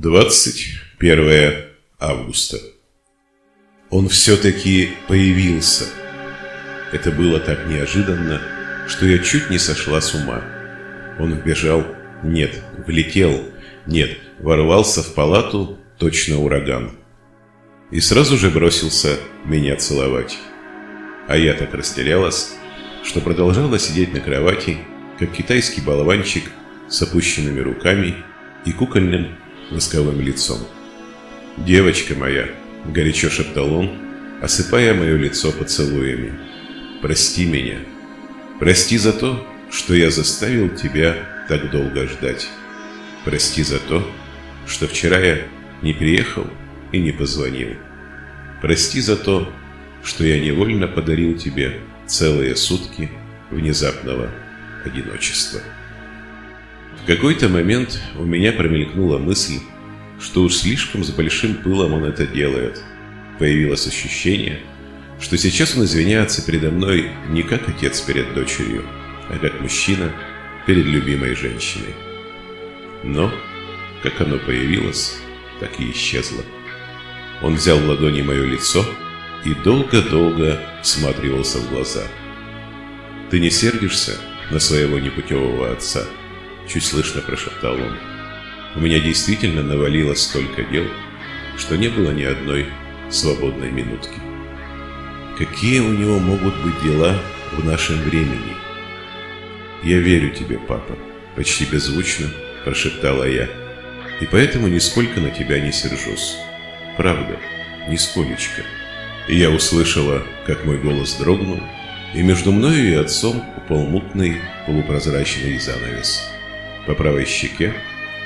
21 августа. Он все-таки появился. Это было так неожиданно, что я чуть не сошла с ума. Он вбежал, нет, влетел, нет, ворвался в палату, точно ураган. И сразу же бросился меня целовать. А я так растерялась, что продолжала сидеть на кровати, как китайский болванчик с опущенными руками и кукольным восковым лицом. «Девочка моя!» – горячо шептал он, осыпая мое лицо поцелуями. «Прости меня. Прости за то, что я заставил тебя так долго ждать. Прости за то, что вчера я не приехал и не позвонил. Прости за то, что я невольно подарил тебе целые сутки внезапного одиночества. В какой-то момент у меня промелькнула мысль, что уж слишком с большим пылом он это делает. Появилось ощущение, что сейчас он извиняется передо мной не как отец перед дочерью, а как мужчина перед любимой женщиной. Но, как оно появилось, так и исчезло. Он взял в ладони мое лицо и долго-долго всматривался в глаза. «Ты не сердишься на своего непутевого отца?» Чуть слышно прошептал он. «У меня действительно навалилось столько дел, что не было ни одной свободной минутки. Какие у него могут быть дела в нашем времени?» «Я верю тебе, папа», — почти беззвучно прошептала я. «И поэтому нисколько на тебя не сержусь. Правда, нисколечко». И я услышала, как мой голос дрогнул, и между мною и отцом упал мутный полупрозрачный занавес. По правой щеке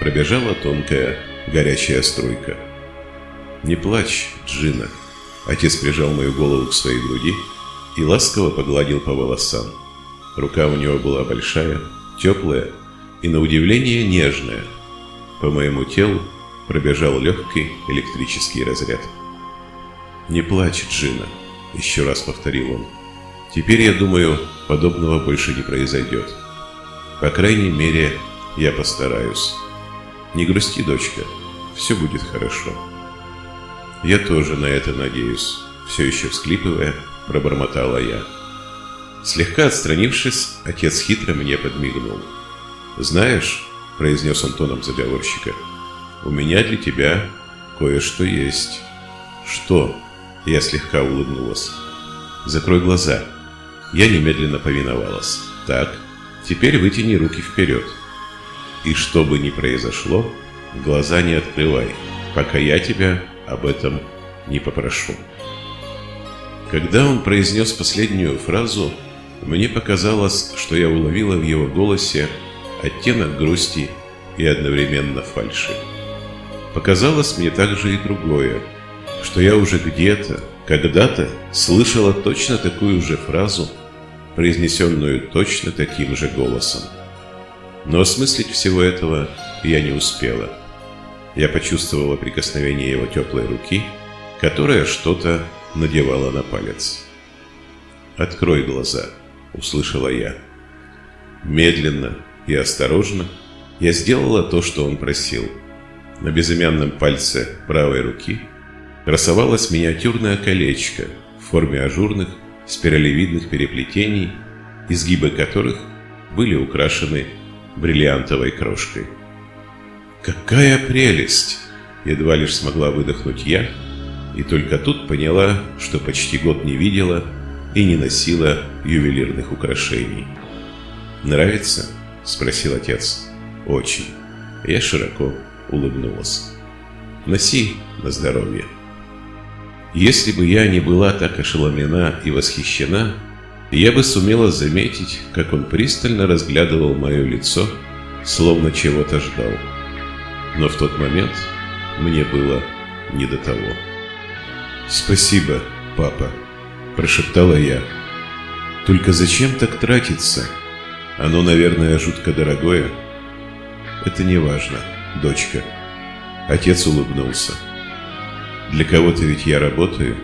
пробежала тонкая горячая струйка. «Не плачь, Джина!» Отец прижал мою голову к своей груди и ласково погладил по волосам. Рука у него была большая, теплая и, на удивление, нежная. По моему телу пробежал легкий электрический разряд. «Не плачь, Джина», — еще раз повторил он. «Теперь, я думаю, подобного больше не произойдет. По крайней мере, я постараюсь. Не грусти, дочка, все будет хорошо». «Я тоже на это надеюсь», — все еще всклипывая, пробормотала я. Слегка отстранившись, отец хитро мне подмигнул. «Знаешь», — произнес он тоном заговорщика, — «у меня для тебя кое-что есть». «Что?» Я слегка улыбнулась. «Закрой глаза». Я немедленно повиновалась. «Так, теперь вытяни руки вперед. И что бы ни произошло, глаза не открывай, пока я тебя об этом не попрошу». Когда он произнес последнюю фразу, мне показалось, что я уловила в его голосе оттенок грусти и одновременно фальши. Показалось мне также и другое – что я уже где-то, когда-то слышала точно такую же фразу, произнесенную точно таким же голосом. Но осмыслить всего этого я не успела. Я почувствовала прикосновение его теплой руки, которая что-то надевала на палец. «Открой глаза», — услышала я. Медленно и осторожно я сделала то, что он просил. На безымянном пальце правой руки — красовалось миниатюрное колечко в форме ажурных спиралевидных переплетений, изгибы которых были украшены бриллиантовой крошкой. «Какая прелесть!» – едва лишь смогла выдохнуть я, и только тут поняла, что почти год не видела и не носила ювелирных украшений. «Нравится?» – спросил отец. «Очень». Я широко улыбнулась. «Носи на здоровье». Если бы я не была так ошеломлена и восхищена, я бы сумела заметить, как он пристально разглядывал мое лицо, словно чего-то ждал. Но в тот момент мне было не до того. «Спасибо, папа», – прошептала я. «Только зачем так тратиться? Оно, наверное, жутко дорогое». «Это не важно, дочка». Отец улыбнулся. Для кого-то ведь я работаю.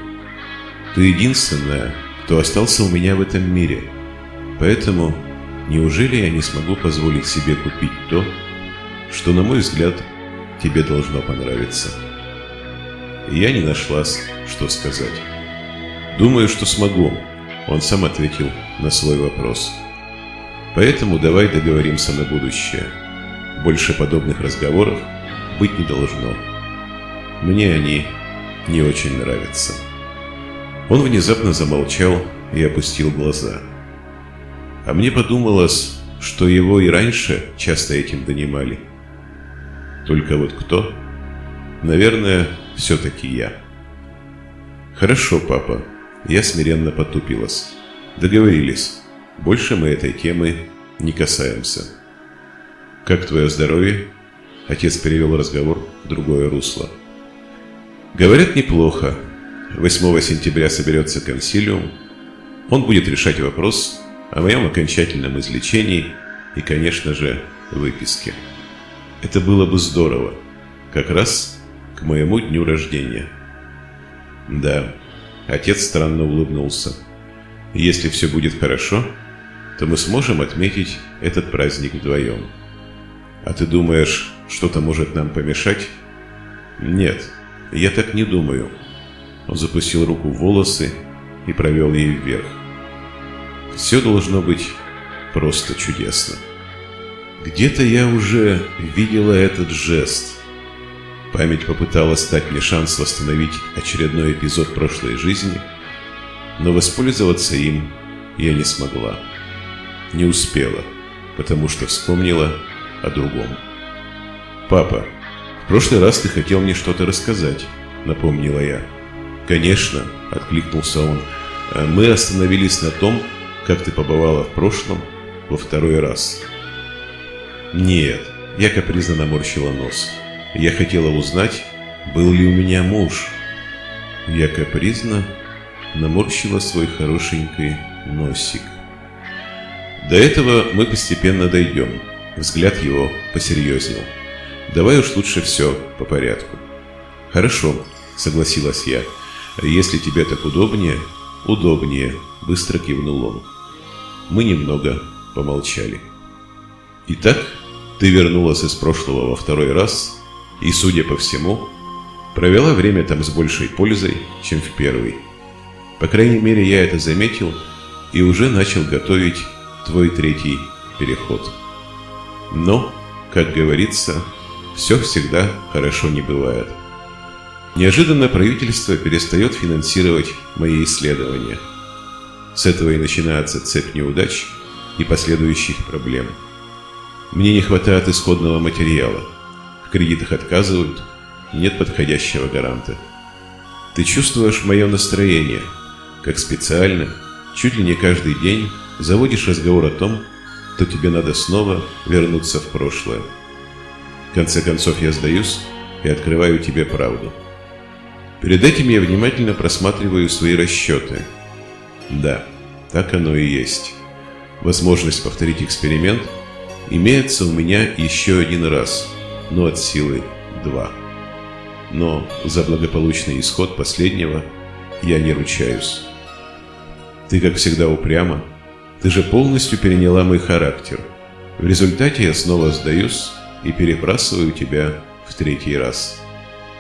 Ты единственная, кто остался у меня в этом мире. Поэтому неужели я не смогу позволить себе купить то, что, на мой взгляд, тебе должно понравиться. Я не нашлась, что сказать. Думаю, что смогу, он сам ответил на свой вопрос. Поэтому давай договоримся на будущее. Больше подобных разговоров быть не должно. Мне они не очень нравятся. Он внезапно замолчал и опустил глаза. А мне подумалось, что его и раньше часто этим донимали. Только вот кто? Наверное, все-таки я. Хорошо, папа. Я смиренно потупилась. Договорились. Больше мы этой темы не касаемся. Как твое здоровье? Отец перевел разговор в другое русло. Говорят, неплохо. 8 сентября соберется консилиум. Он будет решать вопрос о моем окончательном излечении и, конечно же, выписке. Это было бы здорово, как раз к моему дню рождения. Да, отец странно улыбнулся. Если все будет хорошо, то мы сможем отметить этот праздник вдвоем. А ты думаешь, что-то может нам помешать? Нет, я так не думаю. Он запустил руку в волосы и провел ей вверх. Все должно быть просто чудесно. Где-то я уже видела этот жест. Память попыталась дать мне шанс восстановить очередной эпизод прошлой жизни, но воспользоваться им я не смогла. Не успела, потому что вспомнила о другом. «Папа, в прошлый раз ты хотел мне что-то рассказать», — напомнила я. «Конечно», — откликнулся он, — «мы остановились на том, как ты побывала в прошлом во второй раз». «Нет», — я капризно наморщила нос. «Я хотела узнать, был ли у меня муж». Я капризно наморщила свой хорошенький носик. До этого мы постепенно дойдем. Взгляд его посерьезнел. Давай уж лучше все по порядку. Хорошо, согласилась я. Если тебе так удобнее, удобнее, быстро кивнул он. Мы немного помолчали. Итак, ты вернулась из прошлого во второй раз и, судя по всему, провела время там с большей пользой, чем в первый. По крайней мере, я это заметил и уже начал готовить твой третий переход. Но, как говорится, все всегда хорошо не бывает. Неожиданно правительство перестает финансировать мои исследования. С этого и начинается цепь неудач и последующих проблем. Мне не хватает исходного материала. В кредитах отказывают, нет подходящего гаранта. Ты чувствуешь мое настроение, как специально, чуть ли не каждый день заводишь разговор о том, что тебе надо снова вернуться в прошлое. В конце концов я сдаюсь и открываю тебе правду. Перед этим я внимательно просматриваю свои расчеты. Да, так оно и есть. Возможность повторить эксперимент имеется у меня еще один раз, но от силы два. Но за благополучный исход последнего я не ручаюсь. Ты, как всегда, упряма, ты же полностью переняла мой характер. В результате я снова сдаюсь и перебрасываю тебя в третий раз.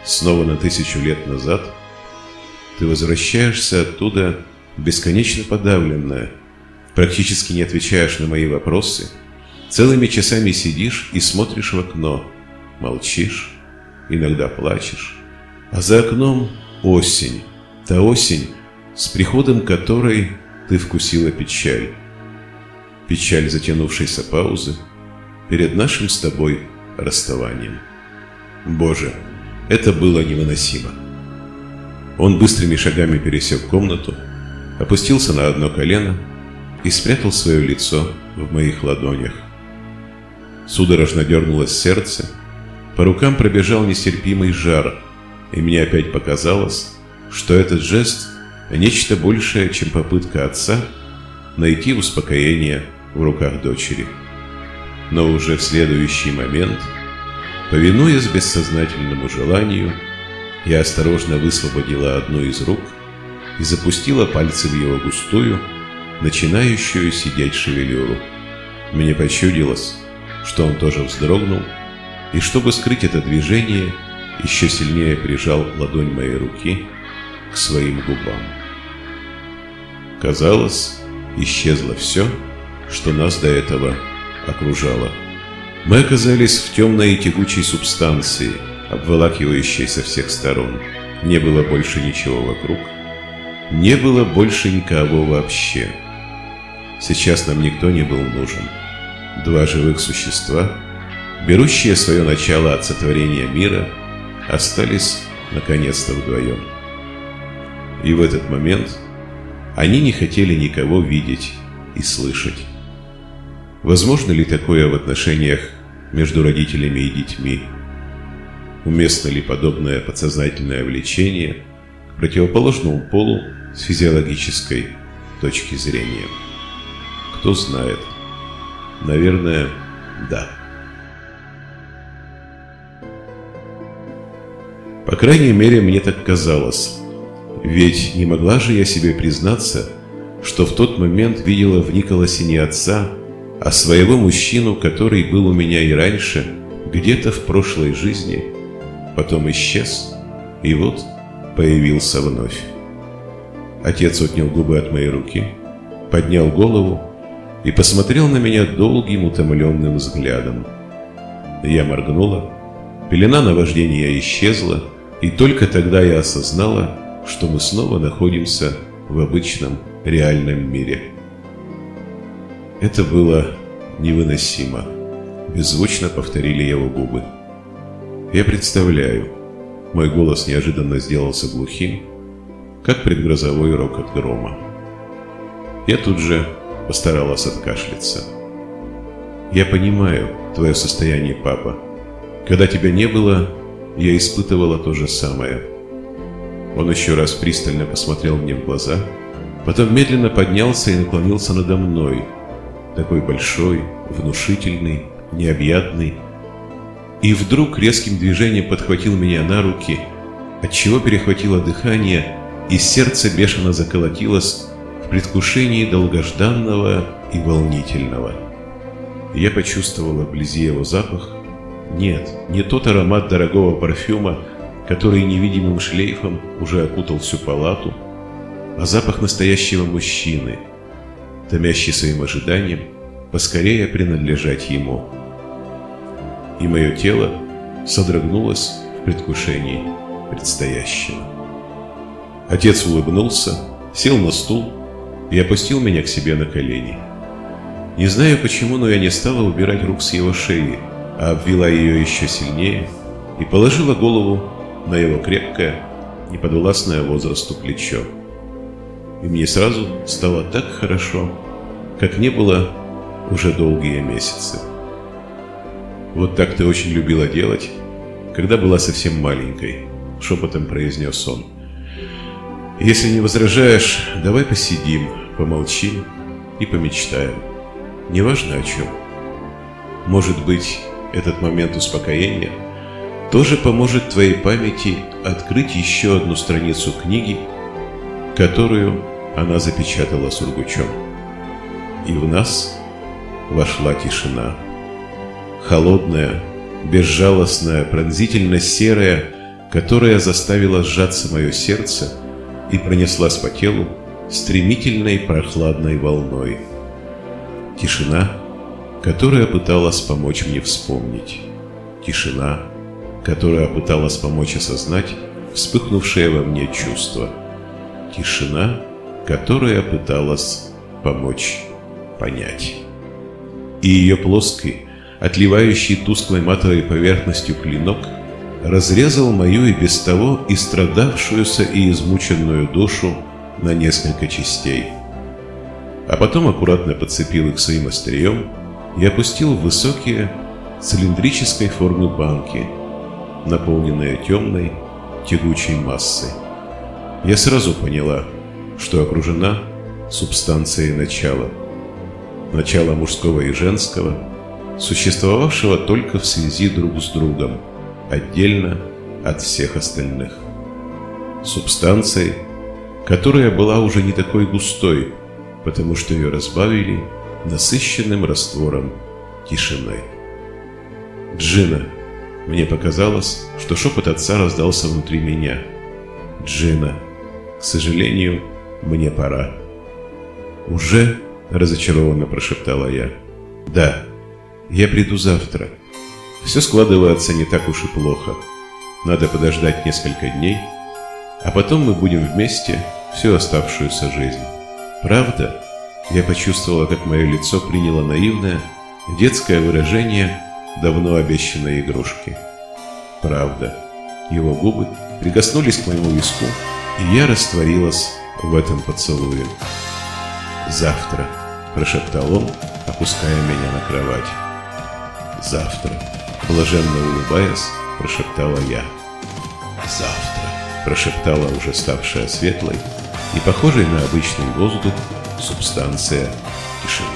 Снова на тысячу лет назад ты возвращаешься оттуда бесконечно подавленная, практически не отвечаешь на мои вопросы, целыми часами сидишь и смотришь в окно, молчишь, иногда плачешь, а за окном осень, та осень, с приходом которой ты вкусила печаль печаль затянувшейся паузы перед нашим с тобой расставанием. Боже, это было невыносимо. Он быстрыми шагами пересек комнату, опустился на одно колено и спрятал свое лицо в моих ладонях. Судорожно дернулось сердце, по рукам пробежал нестерпимый жар, и мне опять показалось, что этот жест – нечто большее, чем попытка отца найти успокоение в руках дочери. Но уже в следующий момент, повинуясь бессознательному желанию, я осторожно высвободила одну из рук и запустила пальцы в его густую, начинающую сидеть шевелюру. Мне почудилось, что он тоже вздрогнул и чтобы скрыть это движение, еще сильнее прижал ладонь моей руки к своим губам. Казалось, исчезло все, что нас до этого окружало. Мы оказались в темной и тягучей субстанции, обволакивающей со всех сторон. Не было больше ничего вокруг. Не было больше никого вообще. Сейчас нам никто не был нужен. Два живых существа, берущие свое начало от сотворения мира, остались наконец-то вдвоем. И в этот момент они не хотели никого видеть и слышать. Возможно ли такое в отношениях между родителями и детьми? Уместно ли подобное подсознательное влечение к противоположному полу с физиологической точки зрения? Кто знает. Наверное, да. По крайней мере, мне так казалось. Ведь не могла же я себе признаться, что в тот момент видела в Николасе не отца, а своего мужчину, который был у меня и раньше, где-то в прошлой жизни, потом исчез, и вот появился вновь. Отец отнял губы от моей руки, поднял голову и посмотрел на меня долгим утомленным взглядом. Я моргнула, пелена наваждения исчезла, и только тогда я осознала, что мы снова находимся в обычном реальном мире. Это было невыносимо. Беззвучно повторили его губы. Я представляю, мой голос неожиданно сделался глухим, как предгрозовой рокот грома. Я тут же постаралась откашляться. Я понимаю твое состояние, папа. Когда тебя не было, я испытывала то же самое. Он еще раз пристально посмотрел мне в глаза, потом медленно поднялся и наклонился надо мной, такой большой, внушительный, необъятный, и вдруг резким движением подхватил меня на руки, отчего перехватило дыхание, и сердце бешено заколотилось в предвкушении долгожданного и волнительного. Я почувствовала вблизи его запах, нет, не тот аромат дорогого парфюма, который невидимым шлейфом уже окутал всю палату, а запах настоящего мужчины, томящий своим ожиданием поскорее принадлежать ему. И мое тело содрогнулось в предвкушении предстоящего. Отец улыбнулся, сел на стул и опустил меня к себе на колени. Не знаю почему, но я не стала убирать рук с его шеи, а обвела ее еще сильнее и положила голову на его крепкое, неподвластное возрасту плечо. И мне сразу стало так хорошо, как не было уже долгие месяцы. «Вот так ты очень любила делать, когда была совсем маленькой», — шепотом произнес он. «Если не возражаешь, давай посидим, помолчим и помечтаем. Неважно о чем. Может быть, этот момент успокоения тоже поможет твоей памяти открыть еще одну страницу книги, которую она запечатала сургучом. И в нас вошла тишина. Холодная, безжалостная, пронзительно серая, которая заставила сжаться мое сердце и пронеслась по телу стремительной прохладной волной. Тишина — которая пыталась помочь мне вспомнить. Тишина, которая пыталась помочь осознать вспыхнувшее во мне чувство. Тишина, которая пыталась помочь понять. И ее плоский, отливающий тусклой матовой поверхностью клинок разрезал мою и без того истрадавшуюся и измученную душу на несколько частей. А потом аккуратно подцепил их своим острием и опустил в высокие цилиндрической формы банки, наполненные темной тягучей массой. Я сразу поняла, что окружена субстанцией начала. Начала мужского и женского, существовавшего только в связи друг с другом, отдельно от всех остальных. Субстанцией, которая была уже не такой густой, потому что ее разбавили насыщенным раствором тишины. «Джина, Мне показалось, что шепот отца раздался внутри меня. «Джина, к сожалению, мне пора». «Уже?» – разочарованно прошептала я. «Да, я приду завтра. Все складывается не так уж и плохо. Надо подождать несколько дней, а потом мы будем вместе всю оставшуюся жизнь. Правда?» Я почувствовала, как мое лицо приняло наивное, детское выражение давно обещанной игрушки. Правда. Его губы прикоснулись к моему виску, и я растворилась в этом поцелуе. «Завтра», – прошептал он, опуская меня на кровать. «Завтра», – блаженно улыбаясь, прошептала я. «Завтра», – прошептала уже ставшая светлой и похожей на обычный воздух субстанция тишины.